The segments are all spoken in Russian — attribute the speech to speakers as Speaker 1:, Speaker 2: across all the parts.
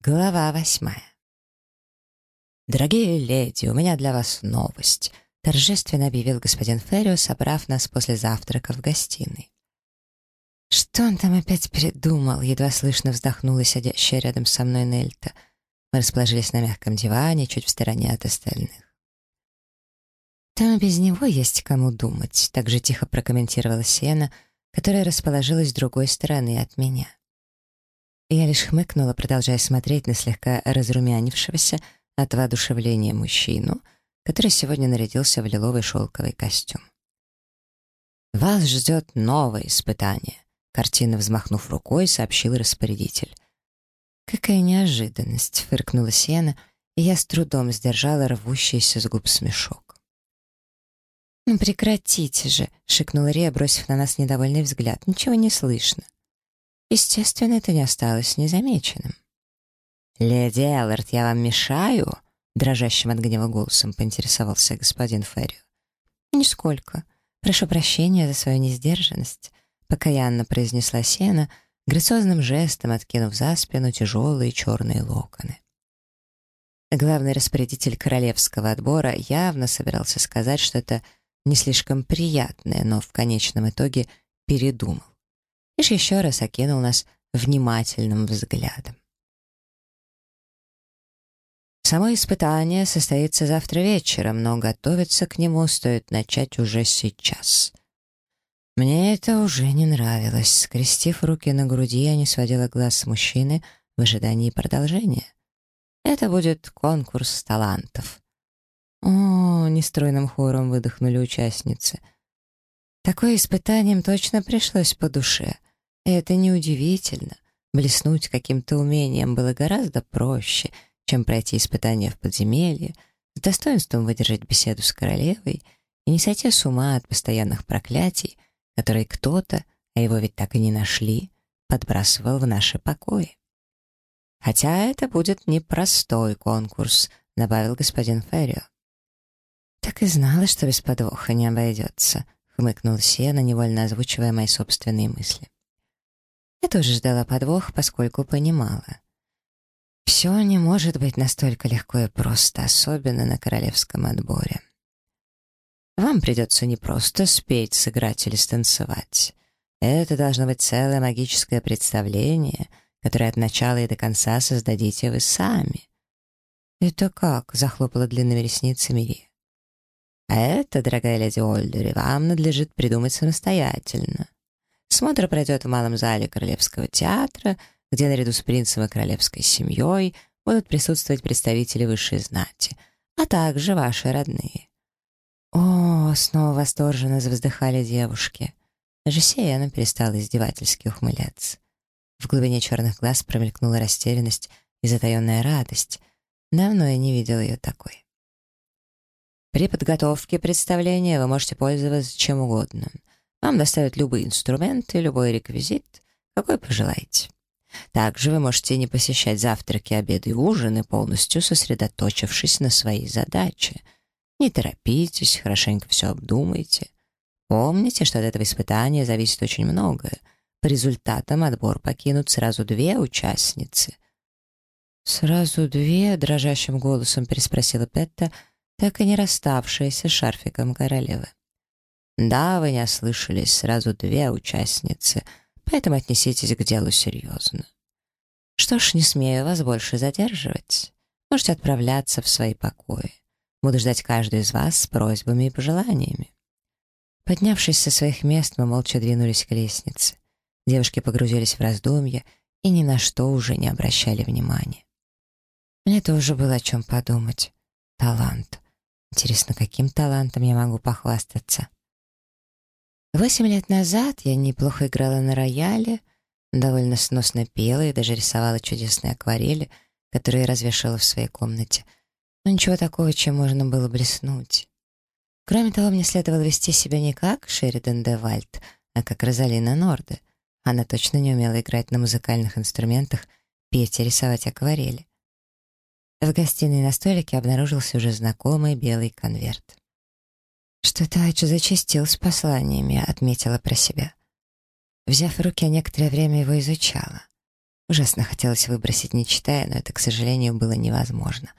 Speaker 1: Глава восьмая. «Дорогие леди, у меня для вас новость», — торжественно объявил господин Феррио, собрав нас после завтрака в гостиной. «Что он там опять передумал?» — едва слышно вздохнула сидящая рядом со мной Нельта. Мы расположились на мягком диване, чуть в стороне от остальных. «Там без него есть кому думать», — так же тихо прокомментировала Сена, которая расположилась с другой стороны от меня. Я лишь хмыкнула, продолжая смотреть на слегка разрумянившегося от воодушевления мужчину, который сегодня нарядился в лиловый шелковый костюм. «Вас ждет новое испытание», — картина взмахнув рукой, сообщил распорядитель. «Какая неожиданность!» — фыркнула Сена, и я с трудом сдержала рвущийся с губ смешок. «Ну прекратите же!» — шикнула Рия, бросив на нас недовольный взгляд. «Ничего не слышно». Естественно, это не осталось незамеченным. «Леди Эллард, я вам мешаю?» — дрожащим от гнева голосом поинтересовался господин Феррио. «Нисколько. Прошу прощения за свою несдержанность», — покаянно произнесла Сена, грациозным жестом откинув за спину тяжелые черные локоны. Главный распорядитель королевского отбора явно собирался сказать что-то не слишком приятное, но в конечном итоге передумал лишь еще раз окинул нас внимательным взглядом. Само испытание состоится завтра вечером, но готовиться к нему стоит начать уже сейчас. Мне это уже не нравилось. Скрестив руки на груди, я не сводила глаз с мужчины в ожидании продолжения. Это будет конкурс талантов. О, нестройным хором выдохнули участницы. Такое испытанием точно пришлось по душе — это неудивительно. Блеснуть каким-то умением было гораздо проще, чем пройти испытание в подземелье, с достоинством выдержать беседу с королевой и не сойти с ума от постоянных проклятий, которые кто-то, а его ведь так и не нашли, подбрасывал в наши покои. «Хотя это будет непростой конкурс», — добавил господин Феррио. «Так и знала, что без подвоха не обойдется», — хмыкнул Сена, невольно озвучивая мои собственные мысли. Я тоже ждала подвох, поскольку понимала. Все не может быть настолько легко и просто, особенно на королевском отборе. Вам придется не просто спеть, сыграть или станцевать. Это должно быть целое магическое представление, которое от начала и до конца создадите вы сами. «Это как?» — захлопала длинными ресницами Рия. «А это, дорогая леди Ольдери, вам надлежит придумать самостоятельно. Смотр пройдет в малом зале Королевского театра, где наряду с принцем и королевской семьей будут присутствовать представители высшей знати, а также ваши родные. О, снова восторженно завздыхали девушки. Даже Сиена перестала издевательски ухмыляться. В глубине черных глаз промелькнула растерянность и затаенная радость. Давно я не видел ее такой. При подготовке представления вы можете пользоваться чем угодно — вам доставят любые инструменты, любой реквизит, какой пожелаете. Также вы можете не посещать завтраки, обеды и ужины, полностью сосредоточившись на своей задаче. Не торопитесь, хорошенько все обдумайте. Помните, что от этого испытания зависит очень многое. По результатам отбор покинут сразу две участницы. «Сразу две?» — дрожащим голосом переспросила Петта, так и не расставшаяся с шарфиком королевы. Да, вы не ослышались, сразу две участницы, поэтому отнеситесь к делу серьезно. Что ж, не смею вас больше задерживать. Можете отправляться в свои покои. Буду ждать каждую из вас с просьбами и пожеланиями. Поднявшись со своих мест, мы молча двинулись к лестнице. Девушки погрузились в раздумья и ни на что уже не обращали внимания. Мне тоже было о чем подумать. Талант. Интересно, каким талантом я могу похвастаться? Восемь лет назад я неплохо играла на рояле, довольно сносно пела и даже рисовала чудесные акварели, которые развешала в своей комнате. Но ничего такого, чем можно было блеснуть. Кроме того, мне следовало вести себя не как Шеридан де Вальд, а как Розалина Норде. Она точно не умела играть на музыкальных инструментах, петь и рисовать акварели. В гостиной на столике обнаружился уже знакомый белый конверт. «Что-то Айчу зачастил с посланиями», — отметила про себя. Взяв в руки, некоторое время его изучала. Ужасно хотелось выбросить, не читая, но это, к сожалению, было невозможно.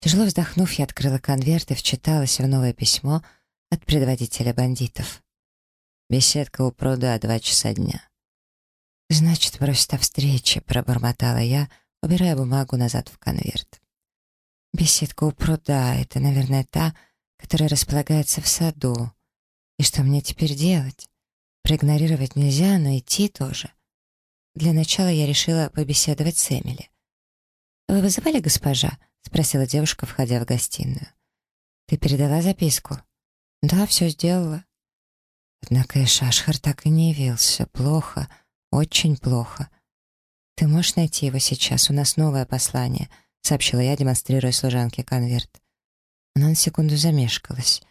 Speaker 1: Тяжело вздохнув, я открыла конверт и вчиталась в новое письмо от предводителя бандитов. Беседка у пруда, два часа дня. «Значит, просит о встрече», — пробормотала я, убирая бумагу назад в конверт. «Беседка у пруда — это, наверное, та, которая располагается в саду. И что мне теперь делать? Проигнорировать нельзя, но идти тоже. Для начала я решила побеседовать с Эмили. «Вы вызывали госпожа?» — спросила девушка, входя в гостиную. «Ты передала записку?» «Да, все сделала». Однако Ишашхар так и не явился. Плохо, очень плохо. «Ты можешь найти его сейчас? У нас новое послание», — сообщила я, демонстрируя служанке конверт. Она на секунду замешкалась.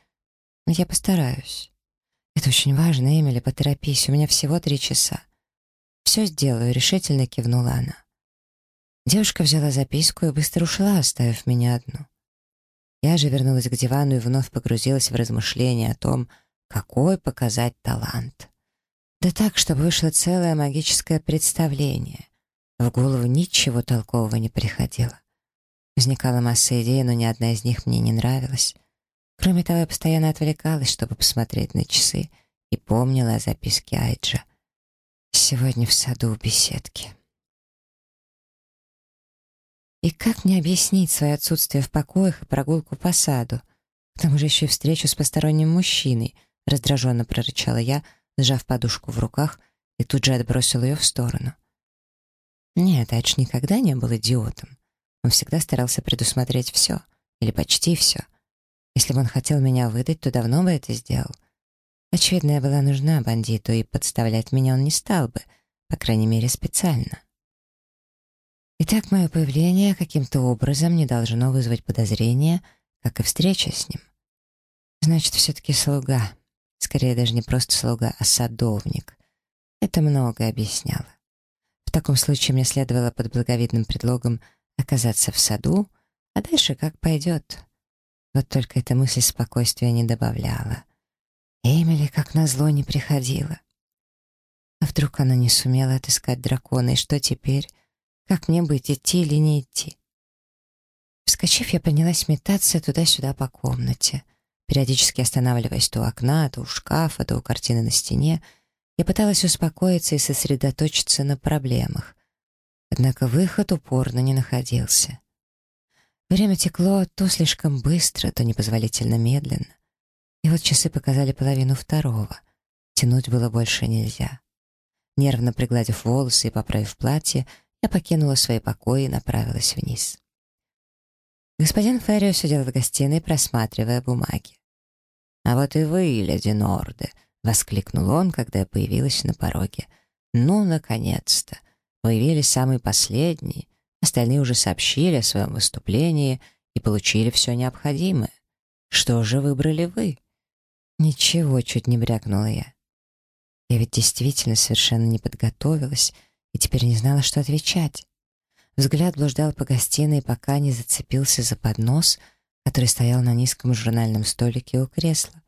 Speaker 1: «Но я постараюсь». «Это очень важно, Эмили, поторопись, у меня всего три часа». «Все сделаю», — решительно кивнула она. Девушка взяла записку и быстро ушла, оставив меня одну. Я же вернулась к дивану и вновь погрузилась в размышления о том, какой показать талант. Да так, чтобы вышло целое магическое представление. В голову ничего толкового не приходило. Возникала масса идей, но ни одна из них мне не нравилась. Кроме того, я постоянно отвлекалась, чтобы посмотреть на часы, и помнила о записке Айджа. Сегодня в саду у беседки. И как мне объяснить свое отсутствие в покоях и прогулку по саду? К тому же еще и встречу с посторонним мужчиной, раздраженно прорычала я, сжав подушку в руках, и тут же отбросила ее в сторону. Нет, Айдж никогда не был идиотом. Он всегда старался предусмотреть все, или почти все. Если бы он хотел меня выдать, то давно бы это сделал. Очевидно, я была нужна бандиту, и подставлять меня он не стал бы, по крайней мере, специально. Итак, мое появление каким-то образом не должно вызвать подозрения, как и встреча с ним. Значит, все-таки слуга. Скорее, даже не просто слуга, а садовник. Это многое объясняло. В таком случае мне следовало под благовидным предлогом оказаться в саду, а дальше как пойдет. Вот только эта мысль спокойствия не добавляла. Эмили, как назло, не приходила. А вдруг она не сумела отыскать дракона, и что теперь? Как мне быть, идти или не идти? Вскочив, я принялась метаться туда-сюда по комнате. Периодически останавливаясь то у окна, то у шкафа, то у картины на стене, я пыталась успокоиться и сосредоточиться на проблемах. Однако выход упорно не находился. Время текло то слишком быстро, то непозволительно медленно. И вот часы показали половину второго. Тянуть было больше нельзя. Нервно пригладив волосы и поправив платье, я покинула свои покои и направилась вниз. Господин Феррио сидел в гостиной, просматривая бумаги. «А вот и вы, леди Норде!» — воскликнул он, когда я появилась на пороге. «Ну, наконец-то! Появились самые последние, остальные уже сообщили о своем выступлении и получили все необходимое. Что же выбрали вы? Ничего, чуть не брякнула я. Я ведь действительно совершенно не подготовилась и теперь не знала, что отвечать. Взгляд блуждал по гостиной, пока не зацепился за поднос, который стоял на низком журнальном столике у кресла.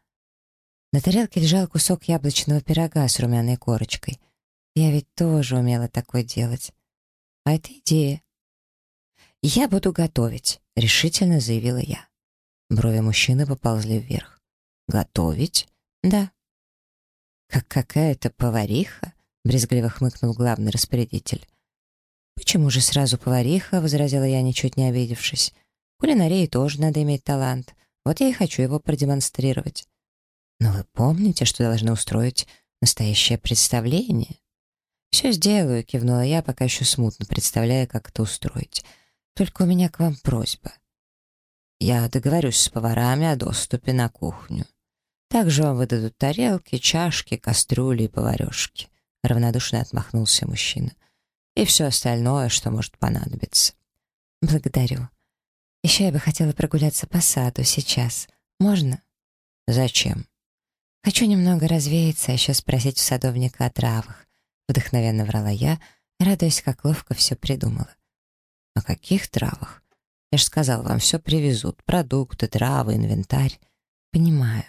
Speaker 1: На тарелке лежал кусок яблочного пирога с румяной корочкой — я ведь тоже умела такое делать. А это идея. «Я буду готовить», — решительно заявила я. Брови мужчины поползли вверх. «Готовить?» «Да». «Как какая-то повариха?» — брезгливо хмыкнул главный распорядитель. «Почему же сразу повариха?» — возразила я, ничуть не обидевшись. «Кулинарии тоже надо иметь талант. Вот я и хочу его продемонстрировать». «Но вы помните, что должны устроить настоящее представление?» «Все сделаю», — кивнула я, пока еще смутно представляя, как это устроить. «Только у меня к вам просьба. Я договорюсь с поварами о доступе на кухню. Также вам выдадут тарелки, чашки, кастрюли и поварешки». Равнодушно отмахнулся мужчина. «И все остальное, что может понадобиться». «Благодарю. Еще я бы хотела прогуляться по саду сейчас. Можно?» «Зачем?» «Хочу немного развеяться, а еще спросить у садовника о травах. Вдохновенно врала я, радуясь, как ловко все придумала. «О каких травах? Я же сказал, вам все привезут. Продукты, травы, инвентарь». «Понимаю.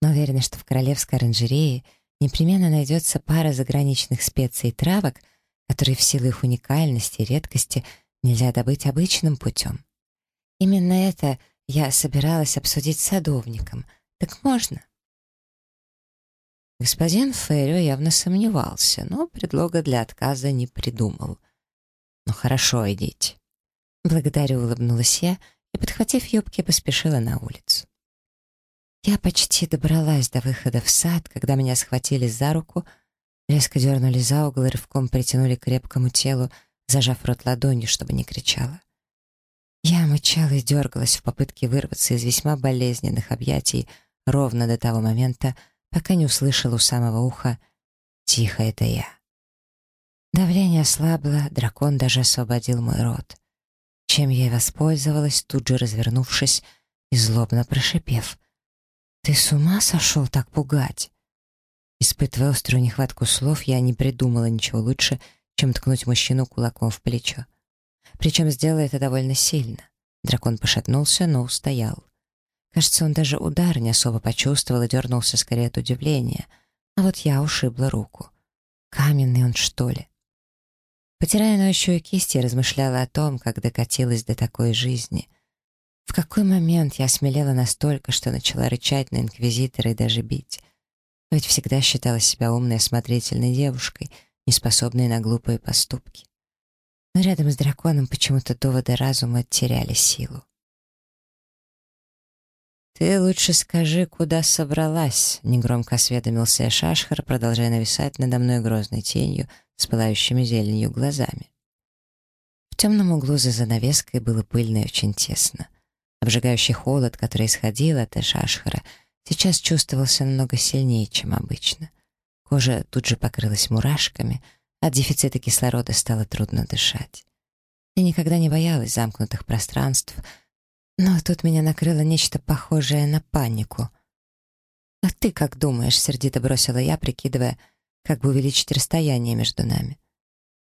Speaker 1: Но уверена, что в королевской оранжерее непременно найдется пара заграничных специй и травок, которые в силу их уникальности и редкости нельзя добыть обычным путем. Именно это я собиралась обсудить с садовником. Так можно? Господин Феррио явно сомневался, но предлога для отказа не придумал. «Ну хорошо, идите». Благодарю, улыбнулась я и, подхватив юбки, поспешила на улицу. Я почти добралась до выхода в сад, когда меня схватили за руку, резко дернули за угол и рывком притянули к крепкому телу, зажав рот ладонью, чтобы не кричала. Я мычала и дергалась в попытке вырваться из весьма болезненных объятий ровно до того момента, пока не услышала у самого уха «Тихо, это я». Давление ослабло, дракон даже освободил мой рот. Чем я и воспользовалась, тут же развернувшись и злобно прошипев. «Ты с ума сошел так пугать?» Испытывая острую нехватку слов, я не придумала ничего лучше, чем ткнуть мужчину кулаком в плечо. Причем сделала это довольно сильно. Дракон пошатнулся, но устоял. Кажется, он даже удар не особо почувствовал и дернулся скорее от удивления. А вот я ушибла руку. Каменный он, что ли? Потирая ноющую кисть, я размышляла о том, как докатилась до такой жизни. В какой момент я осмелела настолько, что начала рычать на инквизитора и даже бить? Ведь всегда считала себя умной, осмотрительной девушкой, неспособной на глупые поступки. Но рядом с драконом почему-то доводы разума теряли силу. «Ты лучше скажи, куда собралась», — негромко осведомился Шашхар, продолжая нависать надо мной грозной тенью с пылающими зеленью глазами. В темном углу за занавеской было пыльно и очень тесно. Обжигающий холод, который исходил от Эшашхара, сейчас чувствовался намного сильнее, чем обычно. Кожа тут же покрылась мурашками, от дефицита кислорода стало трудно дышать. Я никогда не боялась замкнутых пространств, но тут меня накрыло нечто похожее на панику. «А ты как думаешь?» — сердито бросила я, прикидывая, как бы увеличить расстояние между нами.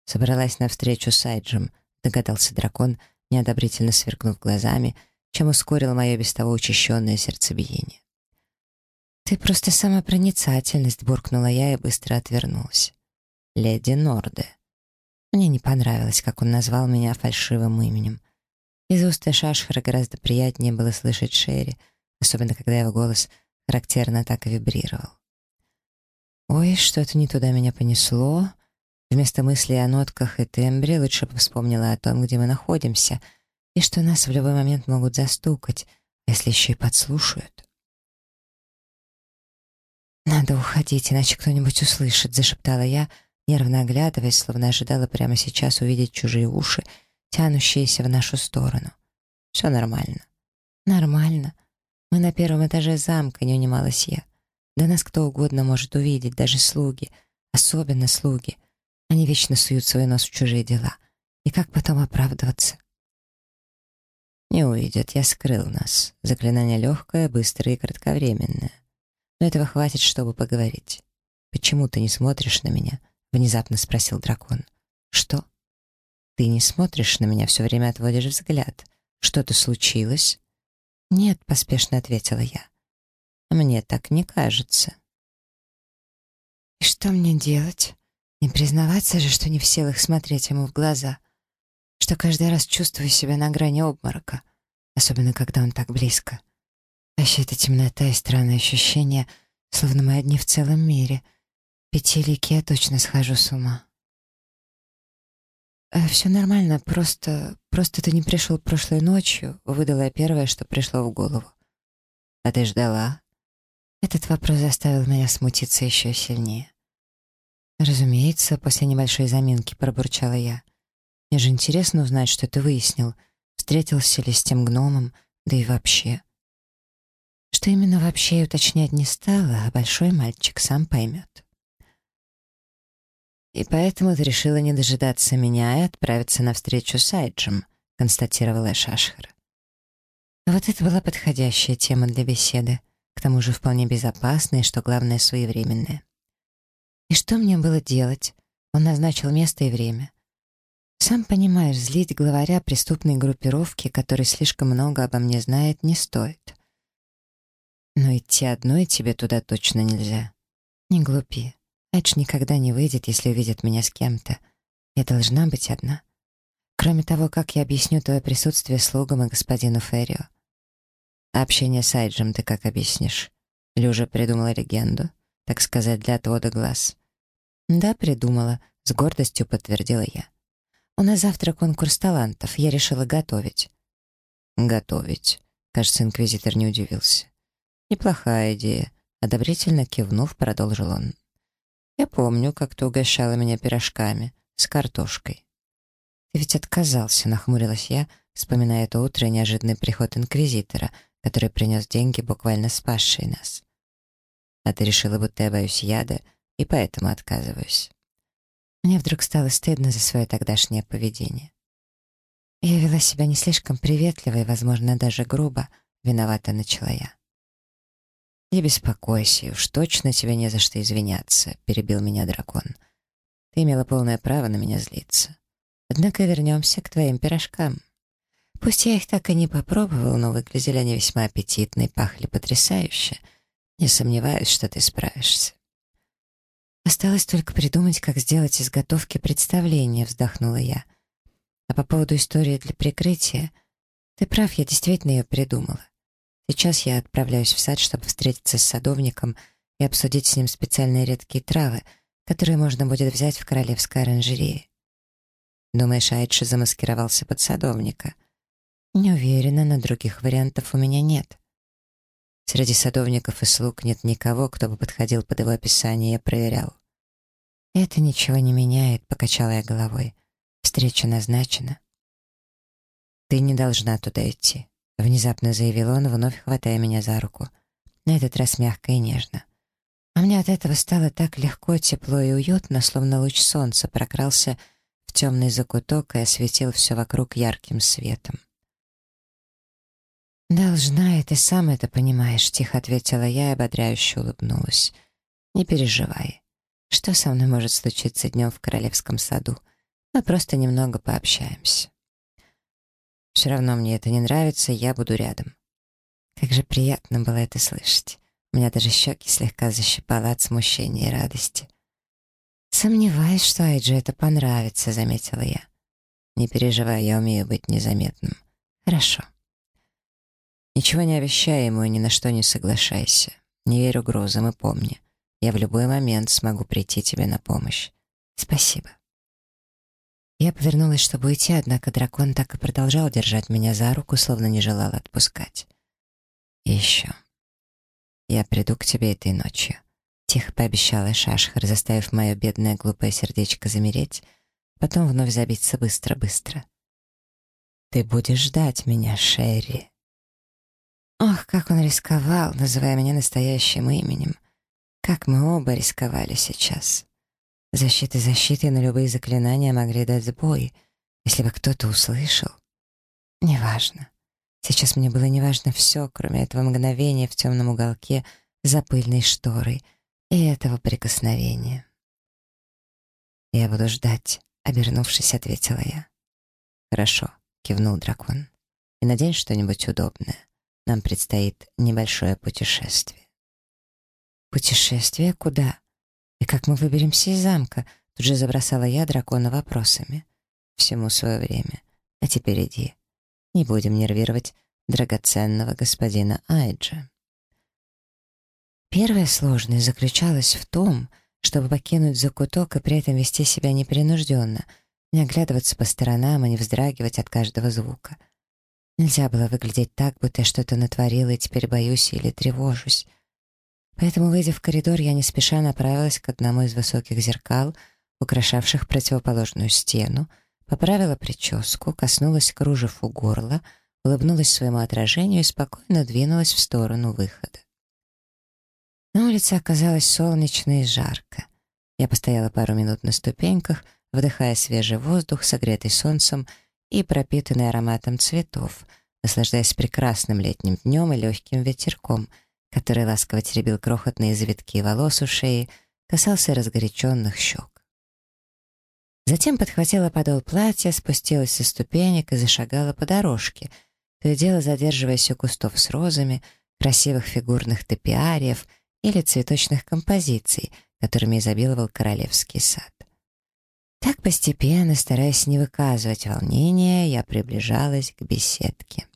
Speaker 1: Собралась навстречу с Айджем, догадался дракон, неодобрительно сверкнув глазами — чем ускорил мое без того учащенное сердцебиение. «Ты просто сама проницательность», — буркнула я и быстро отвернулась. «Леди Норде». Мне не понравилось, как он назвал меня фальшивым именем. Из уст Шашхара гораздо приятнее было слышать Шерри, особенно когда его голос характерно так и вибрировал. «Ой, что-то не туда меня понесло». Вместо мыслей о нотках и тембре лучше бы вспомнила о том, где мы находимся — и что нас в любой момент могут застукать, если еще и подслушают. «Надо уходить, иначе кто-нибудь услышит», — зашептала я, нервно оглядываясь, словно ожидала прямо сейчас увидеть чужие уши, тянущиеся в нашу сторону. «Все нормально». «Нормально. Мы на первом этаже замка», — не унималась я. «Да нас кто угодно может увидеть, даже слуги, особенно слуги. Они вечно суют свой нос в чужие дела. И как потом оправдываться?» «Не увидят, я скрыл нас. Заклинание легкое, быстрое и кратковременное. Но этого хватит, чтобы поговорить. Почему ты не смотришь на меня?» — внезапно спросил дракон. «Что?» «Ты не смотришь на меня, все время отводишь взгляд. Что-то случилось?» «Нет», — поспешно ответила я. «Мне так не кажется». «И что мне делать? Не признаваться же, что не в силах смотреть ему в глаза?» что каждый раз чувствую себя на грани обморока, особенно когда он так близко. А еще эта темнота и странное ощущение, словно мы одни в целом мире. Пятилики я точно схожу с ума. «Э, «Все нормально, просто... просто ты не пришел прошлой ночью», — выдала я первое, что пришло в голову. «А ты ждала?» Этот вопрос заставил меня смутиться еще сильнее. «Разумеется, после небольшой заминки пробурчала я. Мне же интересно узнать, что ты выяснил. Встретился ли с тем гномом, да и вообще. Что именно вообще уточнять не стала, а большой мальчик сам поймет. «И поэтому ты решила не дожидаться меня и отправиться навстречу с Айджем», констатировала Шашхар. Вот это была подходящая тема для беседы, к тому же вполне безопасная и, что главное, своевременная. И что мне было делать? Он назначил место и время. Сам понимаешь, злить главаря преступной группировки, который слишком много обо мне знает, не стоит. Но идти одной тебе туда точно нельзя. Не глупи. Эдж никогда не выйдет, если увидит меня с кем-то. Я должна быть одна. Кроме того, как я объясню твое присутствие слугам и господину Феррио? Общение с Айджем ты как объяснишь? Уже придумала легенду, так сказать, для отвода глаз? Да, придумала, с гордостью подтвердила я. У нас завтра конкурс талантов, я решила готовить. Готовить. Кажется, инквизитор не удивился. Неплохая идея. Одобрительно кивнув, продолжил он. Я помню, как ты угощала меня пирожками с картошкой. Ты ведь отказался, нахмурилась я, вспоминая это утро и неожиданный приход инквизитора, который принес деньги, буквально спасшие нас. А ты решила, будто я боюсь яда, и поэтому отказываюсь. Мне вдруг стало стыдно за свое тогдашнее поведение. Я вела себя не слишком приветливо и, возможно, даже грубо, виновата начала я. «Не беспокойся, уж точно тебе не за что извиняться», — перебил меня дракон. «Ты имела полное право на меня злиться. Однако вернемся к твоим пирожкам. Пусть я их так и не попробовал, но выглядели они весьма аппетитно и пахли потрясающе. Не сомневаюсь, что ты справишься». «Осталось только придумать, как сделать из готовки представление», — вздохнула я. — а по поводу истории для прикрытия, ты прав, я действительно ее придумала. Сейчас я отправляюсь в сад, чтобы встретиться с садовником и обсудить с ним специальные редкие травы, которые можно будет взять в королевской оранжерее. Думаешь, Айдши замаскировался под садовника? Не уверена, но других вариантов у меня нет. Среди садовников и слуг нет никого, кто бы подходил под его описание, я проверял. «Это ничего не меняет», — покачала я головой. Встреча назначена. «Ты не должна туда идти», — внезапно заявил он, вновь хватая меня за руку. На этот раз мягко и нежно. А мне от этого стало так легко, тепло и уютно, словно луч солнца прокрался в темный закуток и осветил все вокруг ярким светом. «Должна, и ты сам это понимаешь», — тихо ответила я и ободряюще улыбнулась. «Не переживай. Что со мной может случиться днем в королевском саду? Мы просто немного пообщаемся. Все равно мне это не нравится, я буду рядом. Как же приятно было это слышать. У меня даже щеки слегка защипало от смущения и радости. «Сомневаюсь, что Айджи это понравится», — заметила я. «Не переживай, я умею быть незаметным». «Хорошо». «Ничего не обещай ему и ни на что не соглашайся. Не верь угрозам и помни, я в любой момент смогу прийти тебе на помощь. Спасибо». Я повернулась, чтобы уйти, однако дракон так и продолжал держать меня за руку, словно не желал отпускать. И еще. Я приду к тебе этой ночью. Тихо пообещала Шашхар, заставив мое бедное глупое сердечко замереть, потом вновь забиться быстро-быстро. «Ты будешь ждать меня, Шерри». Ох, как он рисковал, называя меня настоящим именем. Как мы оба рисковали сейчас. Защиты защиты на любые заклинания могли дать сбой, если бы кто-то услышал. Неважно. Сейчас мне было неважно все, кроме этого мгновения в темном уголке за пыльной шторой и этого прикосновения. «Я буду ждать», — обернувшись, ответила я. «Хорошо», — кивнул дракон. «И надень что-нибудь удобное. Нам предстоит небольшое путешествие». «Путешествие куда?» «И как мы выберемся из замка?» Тут же забросала я дракона вопросами. «Всему свое время. А теперь иди. Не будем нервировать драгоценного господина Айджа». Первая сложность заключалась в том, чтобы покинуть закуток и при этом вести себя непринужденно, не оглядываться по сторонам и не вздрагивать от каждого звука. Нельзя было выглядеть так, будто я что-то натворила и теперь боюсь или тревожусь. Поэтому, выйдя в коридор, я не спеша направилась к одному из высоких зеркал, украшавших противоположную стену, поправила прическу, коснулась кружев у горла, улыбнулась своему отражению и спокойно двинулась в сторону выхода. На улице оказалось солнечно и жарко. Я постояла пару минут на ступеньках, вдыхая свежий воздух, согретый солнцем и пропитанный ароматом цветов, наслаждаясь прекрасным летним днем и легким ветерком — который ласково теребил крохотные завитки волос у шеи, касался разгоряченных щек. Затем подхватила подол платья, спустилась со ступенек и зашагала по дорожке, то и дело задерживаясь у кустов с розами, красивых фигурных топиариев или цветочных композиций, которыми изобиловал королевский сад. Так постепенно, стараясь не выказывать волнения, я приближалась к беседке.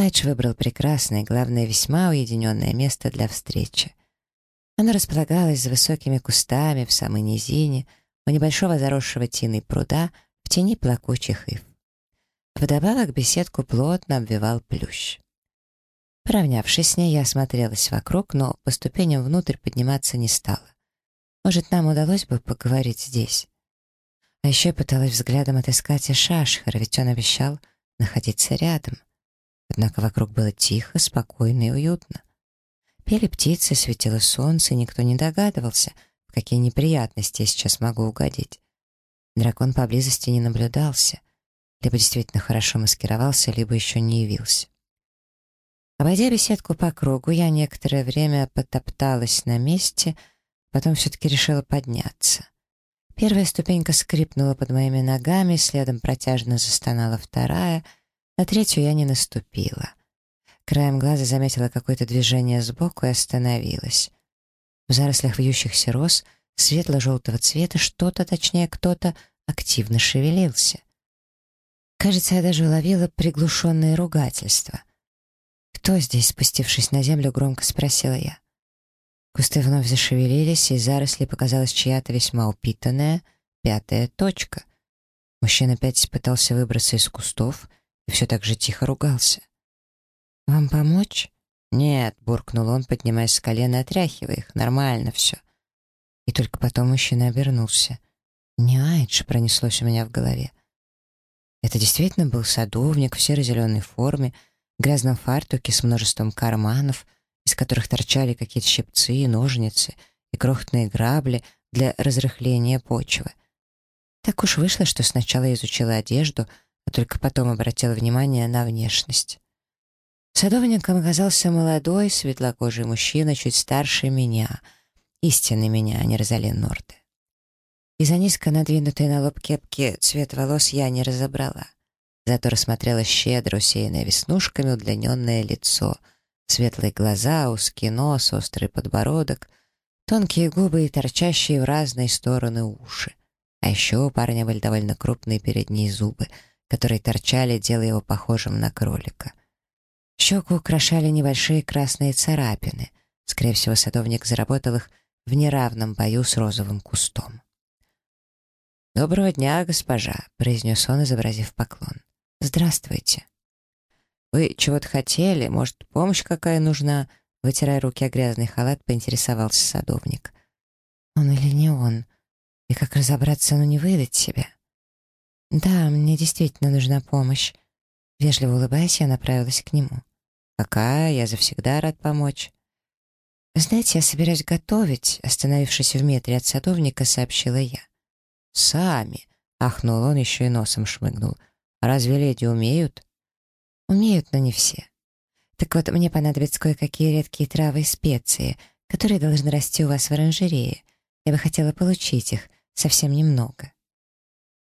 Speaker 1: Айдж выбрал прекрасное, главное, весьма уединенное место для встречи. Оно располагалось за высокими кустами в самой низине, у небольшого заросшего тиной пруда в тени плакучих ив. Вдобавок беседку плотно обвивал плющ. Поравнявшись с ней, я осмотрелась вокруг, но по ступеням внутрь подниматься не стала. Может, нам удалось бы поговорить здесь? А еще пыталась взглядом отыскать Ишашхара, ведь он обещал находиться рядом. Однако вокруг было тихо, спокойно и уютно. Пели птицы, светило солнце, и никто не догадывался, в какие неприятности я сейчас могу угодить. Дракон поблизости не наблюдался. Либо действительно хорошо маскировался, либо еще не явился. Обойдя беседку по кругу, я некоторое время потопталась на месте, потом все-таки решила подняться. Первая ступенька скрипнула под моими ногами, следом протяжно застонала вторая, на третью я не наступила. Краем глаза заметила какое-то движение сбоку и остановилась. В зарослях вьющихся роз светло-желтого цвета что-то, точнее кто-то, активно шевелился. Кажется, я даже уловила приглушенное ругательство. «Кто здесь?» — спустившись на землю, громко спросила я. Кусты вновь зашевелились, и из зарослей показалась чья-то весьма упитанная пятая точка. Мужчина опять пытался выбраться из кустов все так же тихо ругался. «Вам помочь?» «Нет», — буркнул он, поднимаясь с колена и отряхивая их. «Нормально все». И только потом мужчина обернулся. «Не Айдж», — пронеслось у меня в голове. Это действительно был садовник в серо-зеленой форме, грязном фартуке с множеством карманов, из которых торчали какие-то щипцы, ножницы и крохотные грабли для разрыхления почвы. Так уж вышло, что сначала изучила одежду, только потом обратила внимание на внешность. Садовником оказался молодой, светлокожий мужчина, чуть старше меня, истинный меня, а не Розалин Норте. Из-за низко надвинутой на лоб кепки цвет волос я не разобрала. Зато рассмотрела щедро усеянное веснушками удлиненное лицо, светлые глаза, узкий нос, острый подбородок, тонкие губы и торчащие в разные стороны уши. А еще у парня были довольно крупные передние зубы, которые торчали, делая его похожим на кролика. Щеку украшали небольшие красные царапины. Скорее всего, садовник заработал их в неравном бою с розовым кустом. «Доброго дня, госпожа», — произнес он, изобразив поклон. «Здравствуйте». «Вы чего-то хотели? Может, помощь какая нужна?» Вытирая руки о грязный халат, поинтересовался садовник. «Он или не он? И как разобраться, ну не выдать себя?» «Да, мне действительно нужна помощь». Вежливо улыбаясь, я направилась к нему. «Какая? Я завсегда рад помочь». «Знаете, я собираюсь готовить», — остановившись в метре от садовника, сообщила я. «Сами», — ахнул он, еще и носом шмыгнул. Разве леди умеют? Умеют, но не все. Так вот, мне понадобятся кое-какие редкие травы и специи, которые должны расти у вас в оранжерее. Я бы хотела получить их, совсем немного.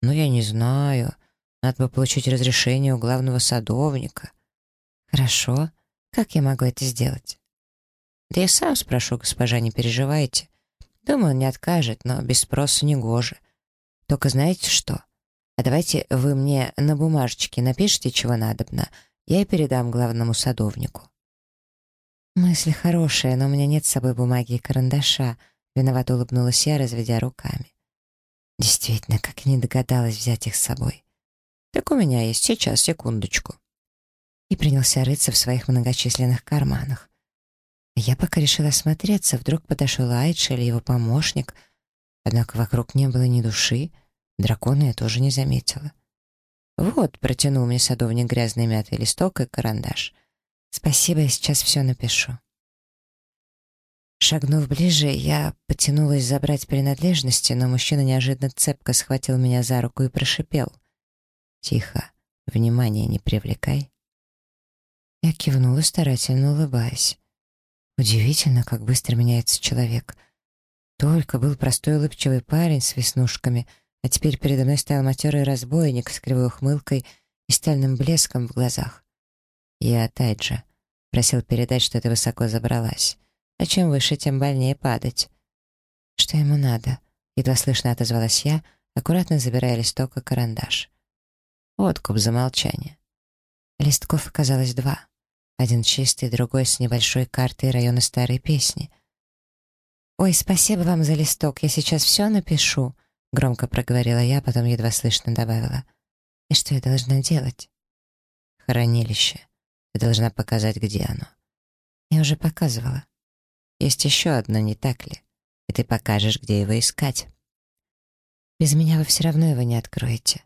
Speaker 1: Ну, я не знаю. Надо бы получить разрешение у главного садовника. Хорошо. Как я могу это сделать? Да я сам спрошу, госпожа, не переживайте. Думаю, он не откажет, но без спроса не гоже. Только знаете что? А давайте вы мне на бумажечке напишите, чего надобно. Я и передам главному садовнику». «Мысль хорошая, но у меня нет с собой бумаги и карандаша», — виновато улыбнулась я, разведя руками. «Действительно, как не догадалась взять их с собой». «Так у меня есть. Сейчас, секундочку». И принялся рыться в своих многочисленных карманах. Я пока решила осмотреться, вдруг подошел Айдж или его помощник, однако вокруг не было ни души, — Дракона я тоже не заметила. «Вот», — протянул мне садовник грязный мятый листок и карандаш. «Спасибо, я сейчас все напишу». Шагнув ближе, я потянулась забрать принадлежности, но мужчина неожиданно цепко схватил меня за руку и прошипел. «Тихо, внимание не привлекай». Я кивнула, старательно улыбаясь. Удивительно, как быстро меняется человек. Только был простой улыбчивый парень с веснушками — а теперь передо мной стоял матерый разбойник с кривой ухмылкой и стальным блеском в глазах. «Я Тайджа. Просил передать, что ты высоко забралась. А чем выше, тем больнее падать». «Что ему надо?» — едва слышно отозвалась я, аккуратно забирая листок и карандаш. Откуп за молчание. Листков оказалось два. Один чистый, другой с небольшой картой района старой песни. «Ой, спасибо вам за листок, я сейчас все напишу», — громко проговорила я, потом едва слышно добавила. «И что я должна делать?» «Хранилище. Ты должна показать, где оно». «Я уже показывала». «Есть еще одно, не так ли? И ты покажешь, где его искать». «Без меня вы все равно его не откроете».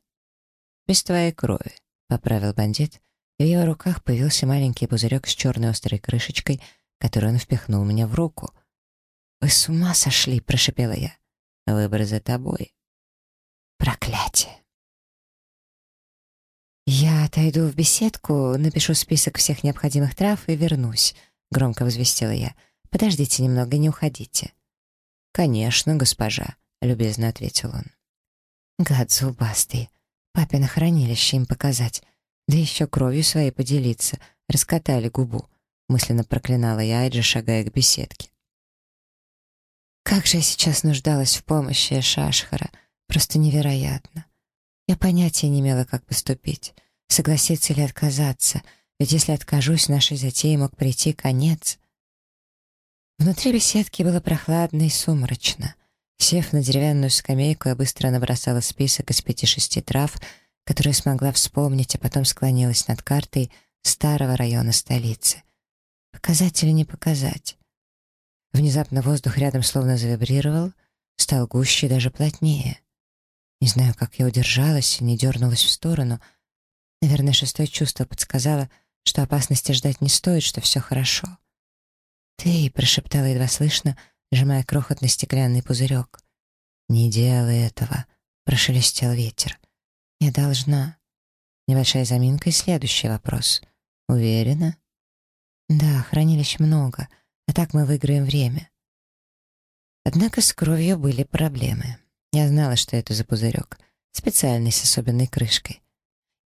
Speaker 1: «Без твоей крови», — поправил бандит, и в его руках появился маленький пузырек с черной острой крышечкой, которую он впихнул мне в руку. «Вы с ума сошли!» — прошипела я. «Выбор за тобой». «Проклятие!» «Я отойду в беседку, напишу список всех необходимых трав и вернусь», — громко возвестила я. «Подождите немного, не уходите». «Конечно, госпожа», — любезно ответил он. «Гад зубастый. Папе на хранилище им показать. Да еще кровью своей поделиться. Раскатали губу», — мысленно проклинала я, Айджа, шагая к беседке. Как же я сейчас нуждалась в помощи Шашхара. Просто невероятно. Я понятия не имела, как поступить. Согласиться или отказаться. Ведь если откажусь, нашей затеи мог прийти конец. Внутри беседки было прохладно и сумрачно. Сев на деревянную скамейку, я быстро набросала список из пяти-шести трав, которые смогла вспомнить, а потом склонилась над картой старого района столицы. Показать или не показать? Внезапно воздух рядом словно завибрировал, стал гуще и даже плотнее. Не знаю, как я удержалась и не дернулась в сторону. Наверное, шестое чувство подсказало, что опасности ждать не стоит, что все хорошо. «Ты», — прошептала едва слышно, сжимая крохотный стеклянный пузырек. «Не делай этого», — прошелестел ветер. «Я должна». Небольшая заминка и следующий вопрос. «Уверена?» «Да, хранилищ много», — а так мы выиграем время. Однако с кровью были проблемы. Я знала, что это за пузырек, специальный с особенной крышкой.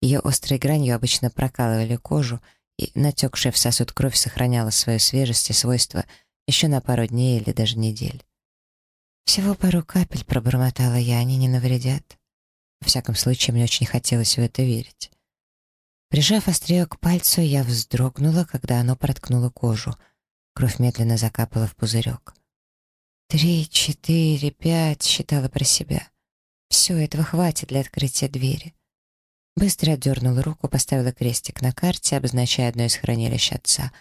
Speaker 1: Ее острой гранью обычно прокалывали кожу, и натекшая в сосуд кровь сохраняла свою свежесть и свойства еще на пару дней или даже недель. Всего пару капель пробормотала я, они не навредят. Во всяком случае, мне очень хотелось в это верить. Прижав острие к пальцу, я вздрогнула, когда оно проткнуло кожу — Кровь медленно закапала в пузырек. «Три, четыре, пять», — считала про себя. «Все, этого хватит для открытия двери». Быстро отдернула руку, поставила крестик на карте, обозначая одно из хранилищ отца.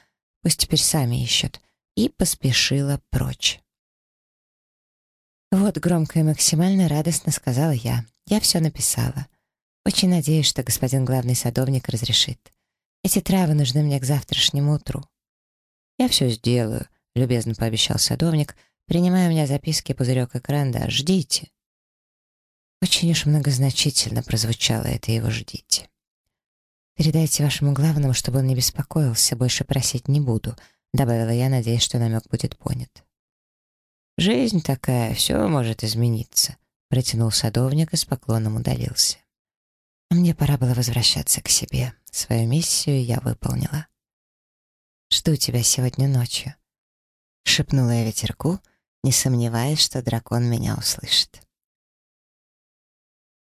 Speaker 1: Пусть теперь сами ищут. И поспешила прочь. «Вот громко и максимально радостно сказала я. Я все написала. Очень надеюсь, что господин главный садовник разрешит. Эти травы нужны мне к завтрашнему утру. «Я все сделаю», — любезно пообещал садовник, принимая у меня записки, пузырек и карандаш. «Ждите». Очень уж многозначительно прозвучало это его «ждите». «Передайте вашему главному, чтобы он не беспокоился, больше просить не буду», — добавила я, надеясь, что намек будет понят. «Жизнь такая, все может измениться», — протянул садовник и с поклоном удалился. Мне пора было возвращаться к себе. Свою миссию я выполнила. Жду тебя сегодня ночью», — шепнула я ветерку, не сомневаясь, что дракон меня услышит.